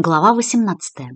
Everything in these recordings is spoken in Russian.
Глава 18.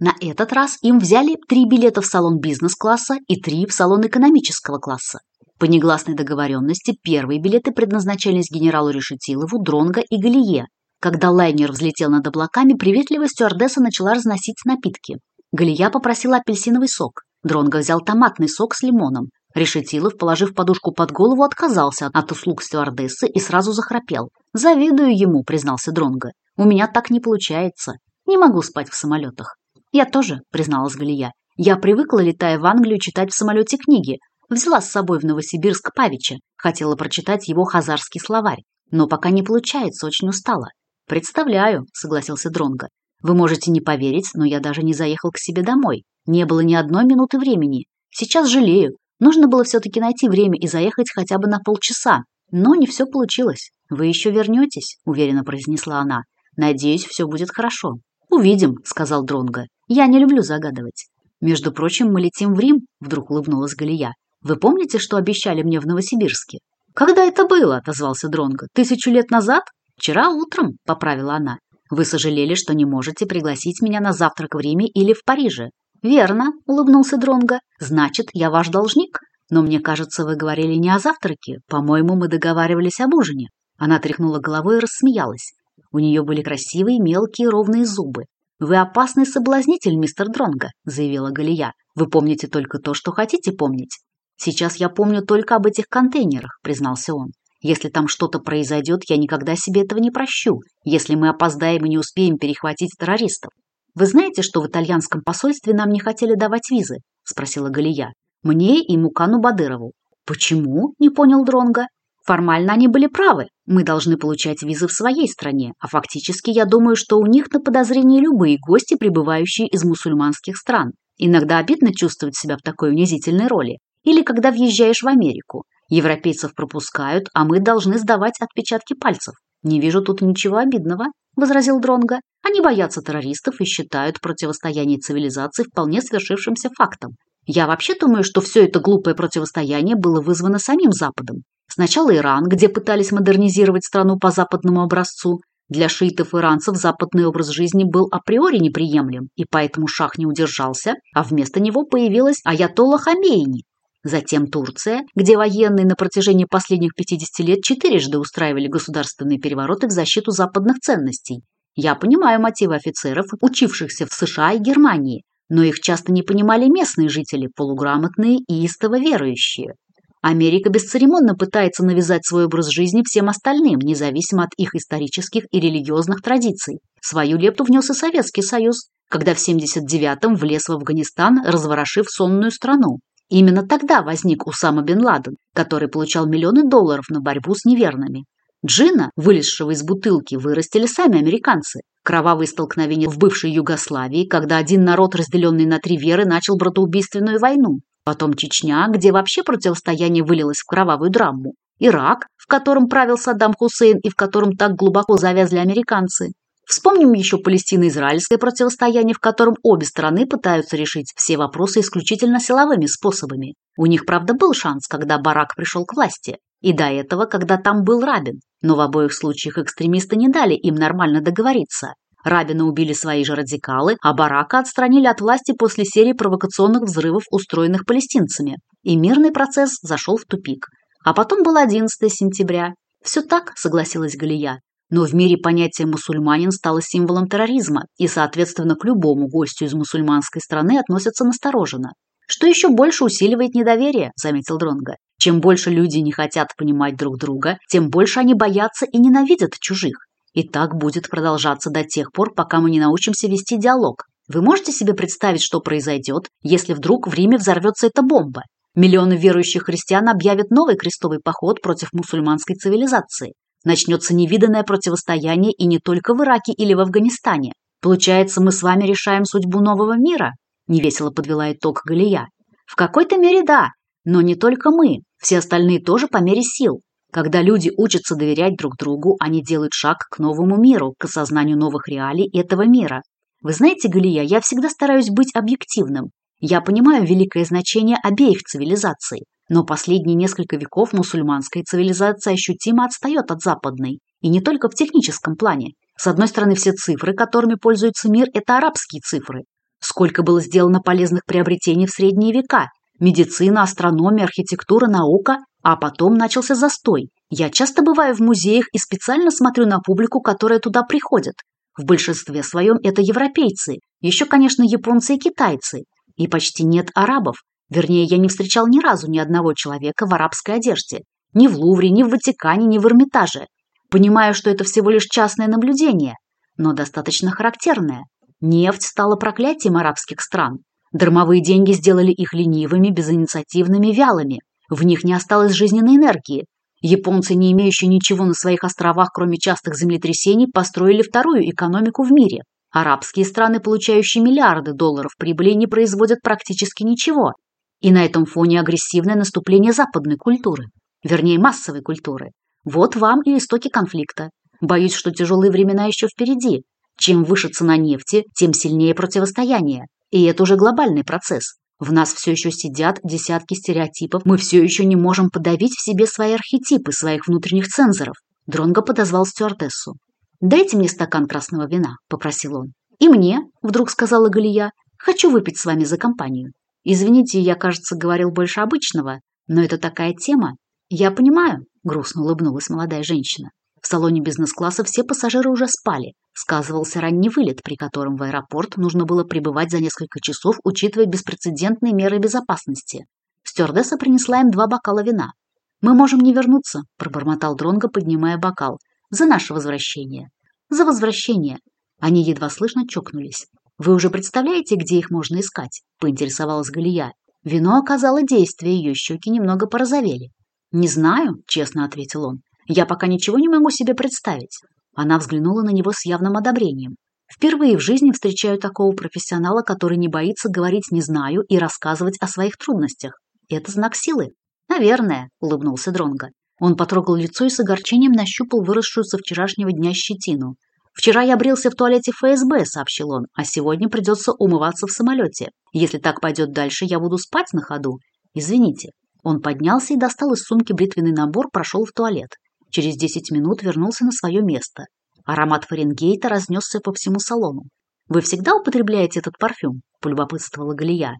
На этот раз им взяли три билета в салон бизнес-класса и три в салон экономического класса. По негласной договоренности первые билеты предназначались генералу Решетилову, Дронго и Галие. Когда лайнер взлетел над облаками, приветливая стюардесса начала разносить напитки. Галия попросила апельсиновый сок. Дронго взял томатный сок с лимоном. Решетилов, положив подушку под голову, отказался от услуг стюардессы и сразу захрапел. «Завидую ему», — признался Дронго. «У меня так не получается. «Не могу спать в самолетах». «Я тоже», — призналась Галия. «Я привыкла, летая в Англию, читать в самолете книги. Взяла с собой в Новосибирск Павича. Хотела прочитать его хазарский словарь. Но пока не получается, очень устала». «Представляю», — согласился Дронго. «Вы можете не поверить, но я даже не заехал к себе домой. Не было ни одной минуты времени. Сейчас жалею. Нужно было все-таки найти время и заехать хотя бы на полчаса. Но не все получилось. Вы еще вернетесь», — уверенно произнесла она. «Надеюсь, все будет хорошо» увидим сказал Дронго. я не люблю загадывать. Между прочим мы летим в рим вдруг улыбнулась галия. Вы помните что обещали мне в новосибирске когда это было отозвался Дронго. тысячу лет назад вчера утром поправила она вы сожалели что не можете пригласить меня на завтрак в риме или в париже верно улыбнулся Дронго. значит я ваш должник? Но мне кажется вы говорили не о завтраке. По моему мы договаривались об ужине. Она тряхнула головой и рассмеялась. У нее были красивые мелкие ровные зубы. «Вы опасный соблазнитель, мистер Дронго», — заявила Галия. «Вы помните только то, что хотите помнить». «Сейчас я помню только об этих контейнерах», — признался он. «Если там что-то произойдет, я никогда себе этого не прощу, если мы опоздаем и не успеем перехватить террористов». «Вы знаете, что в итальянском посольстве нам не хотели давать визы?» — спросила Галия. «Мне и Мукану Бадырову». «Почему?» — не понял Дронга. «Формально они были правы», мы должны получать визы в своей стране, а фактически я думаю, что у них на подозрении любые гости, прибывающие из мусульманских стран. Иногда обидно чувствовать себя в такой унизительной роли. Или когда въезжаешь в Америку. Европейцев пропускают, а мы должны сдавать отпечатки пальцев. Не вижу тут ничего обидного, возразил Дронга. Они боятся террористов и считают противостояние цивилизаций вполне свершившимся фактом. Я вообще думаю, что все это глупое противостояние было вызвано самим Западом. Сначала Иран, где пытались модернизировать страну по западному образцу. Для шиитов-иранцев западный образ жизни был априори неприемлем, и поэтому шах не удержался, а вместо него появилась Аятолла Хамейни. Затем Турция, где военные на протяжении последних 50 лет четырежды устраивали государственные перевороты в защиту западных ценностей. Я понимаю мотивы офицеров, учившихся в США и Германии, но их часто не понимали местные жители, полуграмотные и истово верующие. Америка бесцеремонно пытается навязать свой образ жизни всем остальным, независимо от их исторических и религиозных традиций. Свою лепту внес и Советский Союз, когда в 79-м влез в Афганистан, разворошив сонную страну. Именно тогда возник Усама бен Ладен, который получал миллионы долларов на борьбу с неверными. Джина, вылезшего из бутылки, вырастили сами американцы. Кровавые столкновения в бывшей Югославии, когда один народ, разделенный на три веры, начал братоубийственную войну. Потом Чечня, где вообще противостояние вылилось в кровавую драму. Ирак, в котором правил Саддам Хусейн и в котором так глубоко завязли американцы. Вспомним еще палестино-израильское противостояние, в котором обе стороны пытаются решить все вопросы исключительно силовыми способами. У них, правда, был шанс, когда Барак пришел к власти. И до этого, когда там был Рабин. Но в обоих случаях экстремисты не дали им нормально договориться. Рабина убили свои же радикалы, а Барака отстранили от власти после серии провокационных взрывов, устроенных палестинцами. И мирный процесс зашел в тупик. А потом было 11 сентября. «Все так», — согласилась Галия. Но в мире понятие «мусульманин» стало символом терроризма, и, соответственно, к любому гостю из мусульманской страны относятся настороженно. «Что еще больше усиливает недоверие», — заметил Дронга. Чем больше люди не хотят понимать друг друга, тем больше они боятся и ненавидят чужих. И так будет продолжаться до тех пор, пока мы не научимся вести диалог. Вы можете себе представить, что произойдет, если вдруг в Риме взорвется эта бомба? Миллионы верующих христиан объявят новый крестовый поход против мусульманской цивилизации. Начнется невиданное противостояние и не только в Ираке или в Афганистане. Получается, мы с вами решаем судьбу нового мира? Невесело подвела итог Галия. В какой-то мере да, но не только мы. Все остальные тоже по мере сил. Когда люди учатся доверять друг другу, они делают шаг к новому миру, к осознанию новых реалий этого мира. Вы знаете, Галия, я всегда стараюсь быть объективным. Я понимаю великое значение обеих цивилизаций. Но последние несколько веков мусульманская цивилизация ощутимо отстает от западной. И не только в техническом плане. С одной стороны, все цифры, которыми пользуется мир, это арабские цифры. Сколько было сделано полезных приобретений в средние века, Медицина, астрономия, архитектура, наука, а потом начался застой. Я часто бываю в музеях и специально смотрю на публику, которая туда приходит. В большинстве своем это европейцы, еще, конечно, японцы и китайцы. И почти нет арабов. Вернее, я не встречал ни разу ни одного человека в арабской одежде. Ни в Лувре, ни в Ватикане, ни в Эрмитаже. Понимаю, что это всего лишь частное наблюдение, но достаточно характерное. Нефть стала проклятием арабских стран. Дармовые деньги сделали их ленивыми, безинициативными, вялыми. В них не осталось жизненной энергии. Японцы, не имеющие ничего на своих островах, кроме частых землетрясений, построили вторую экономику в мире. Арабские страны, получающие миллиарды долларов прибыли, не производят практически ничего. И на этом фоне агрессивное наступление западной культуры. Вернее, массовой культуры. Вот вам и истоки конфликта. Боюсь, что тяжелые времена еще впереди. Чем выше цена нефти, тем сильнее противостояние. И это уже глобальный процесс. В нас все еще сидят десятки стереотипов, мы все еще не можем подавить в себе свои архетипы, своих внутренних цензоров. Дронго подозвал стюардессу. «Дайте мне стакан красного вина», – попросил он. «И мне», – вдруг сказала Галия, – «хочу выпить с вами за компанию». «Извините, я, кажется, говорил больше обычного, но это такая тема». «Я понимаю», – грустно улыбнулась молодая женщина. В салоне бизнес-класса все пассажиры уже спали. Сказывался ранний вылет, при котором в аэропорт нужно было прибывать за несколько часов, учитывая беспрецедентные меры безопасности. Стюардесса принесла им два бокала вина. «Мы можем не вернуться», – пробормотал Дронго, поднимая бокал. «За наше возвращение». «За возвращение». Они едва слышно чокнулись. «Вы уже представляете, где их можно искать?» – поинтересовалась Галия. Вино оказало действие, ее щеки немного порозовели. «Не знаю», – честно ответил он. Я пока ничего не могу себе представить. Она взглянула на него с явным одобрением. Впервые в жизни встречаю такого профессионала, который не боится говорить «не знаю» и рассказывать о своих трудностях. Это знак силы. Наверное, улыбнулся Дронга. Он потрогал лицо и с огорчением нащупал выросшую со вчерашнего дня щетину. «Вчера я брился в туалете ФСБ», — сообщил он, «а сегодня придется умываться в самолете. Если так пойдет дальше, я буду спать на ходу. Извините». Он поднялся и достал из сумки бритвенный набор, прошел в туалет. Через десять минут вернулся на свое место. Аромат Фаренгейта разнесся по всему салону. «Вы всегда употребляете этот парфюм?» – полюбопытствовала Галия.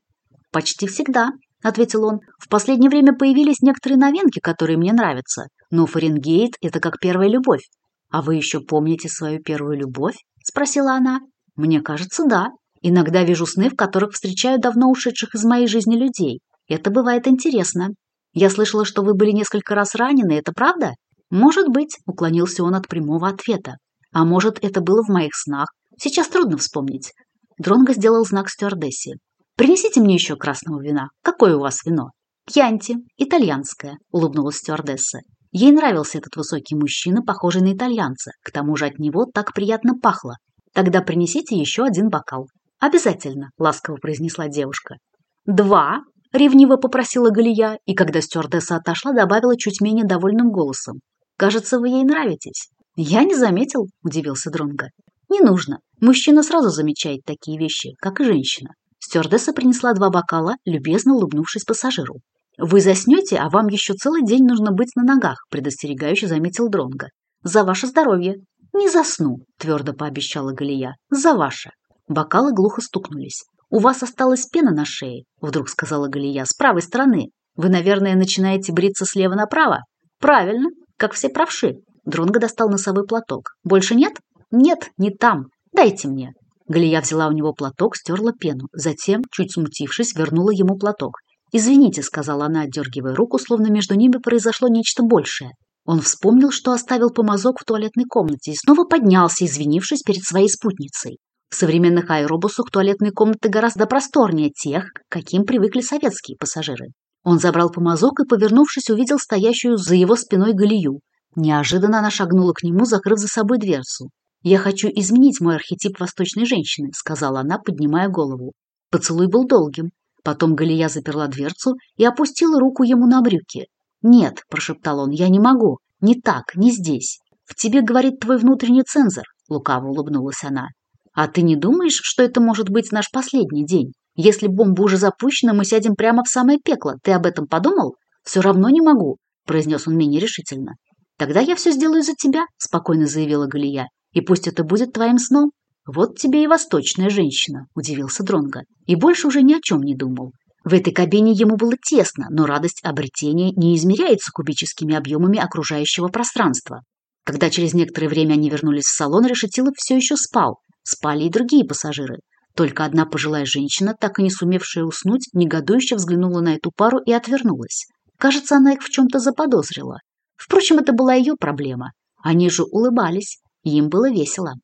«Почти всегда», – ответил он. «В последнее время появились некоторые новинки, которые мне нравятся. Но Фаренгейт – это как первая любовь. «А вы еще помните свою первую любовь?» – спросила она. «Мне кажется, да. Иногда вижу сны, в которых встречаю давно ушедших из моей жизни людей. Это бывает интересно. Я слышала, что вы были несколько раз ранены, это правда?» Может быть, уклонился он от прямого ответа. А может, это было в моих снах. Сейчас трудно вспомнить. Дронго сделал знак стюардессе. «Принесите мне еще красного вина. Какое у вас вино?» «Кьянти, итальянское», — улыбнулась стюардесса. Ей нравился этот высокий мужчина, похожий на итальянца. К тому же от него так приятно пахло. «Тогда принесите еще один бокал». «Обязательно», — ласково произнесла девушка. «Два?» — ревниво попросила Галия, и когда стюардесса отошла, добавила чуть менее довольным голосом. Кажется, вы ей нравитесь». «Я не заметил», — удивился Дронго. «Не нужно. Мужчина сразу замечает такие вещи, как и женщина». Стюардесса принесла два бокала, любезно улыбнувшись пассажиру. «Вы заснете, а вам еще целый день нужно быть на ногах», — предостерегающе заметил Дронго. «За ваше здоровье». «Не засну», — твердо пообещала Галия. «За ваше». Бокалы глухо стукнулись. «У вас осталась пена на шее», — вдруг сказала Галия, — «с правой стороны. Вы, наверное, начинаете бриться слева направо?» «Правильно», как все правши. Дронго достал носовой платок. «Больше нет?» «Нет, не там. Дайте мне». Галия взяла у него платок, стерла пену. Затем, чуть смутившись, вернула ему платок. «Извините», — сказала она, отдергивая руку, словно между ними произошло нечто большее. Он вспомнил, что оставил помазок в туалетной комнате и снова поднялся, извинившись перед своей спутницей. В современных аэробусах туалетные комнаты гораздо просторнее тех, к каким привыкли советские пассажиры. Он забрал помазок и, повернувшись, увидел стоящую за его спиной Галию. Неожиданно она шагнула к нему, закрыв за собой дверцу. «Я хочу изменить мой архетип восточной женщины», — сказала она, поднимая голову. Поцелуй был долгим. Потом Галия заперла дверцу и опустила руку ему на брюки. «Нет», — прошептал он, — «я не могу. Не так, не здесь. В тебе, — говорит твой внутренний цензор», — лукаво улыбнулась она. «А ты не думаешь, что это может быть наш последний день?» Если бомба уже запущена, мы сядем прямо в самое пекло. Ты об этом подумал? Все равно не могу, произнес он менее решительно. Тогда я все сделаю за тебя, спокойно заявила Галия. И пусть это будет твоим сном. Вот тебе и восточная женщина, удивился Дронга, и больше уже ни о чем не думал. В этой кабине ему было тесно, но радость обретения не измеряется кубическими объемами окружающего пространства. Когда через некоторое время они вернулись в салон, Решетилов все еще спал. Спали и другие пассажиры. Только одна пожилая женщина, так и не сумевшая уснуть, негодующе взглянула на эту пару и отвернулась. Кажется, она их в чем-то заподозрила. Впрочем, это была ее проблема. Они же улыбались, им было весело.